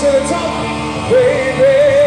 to the top, baby.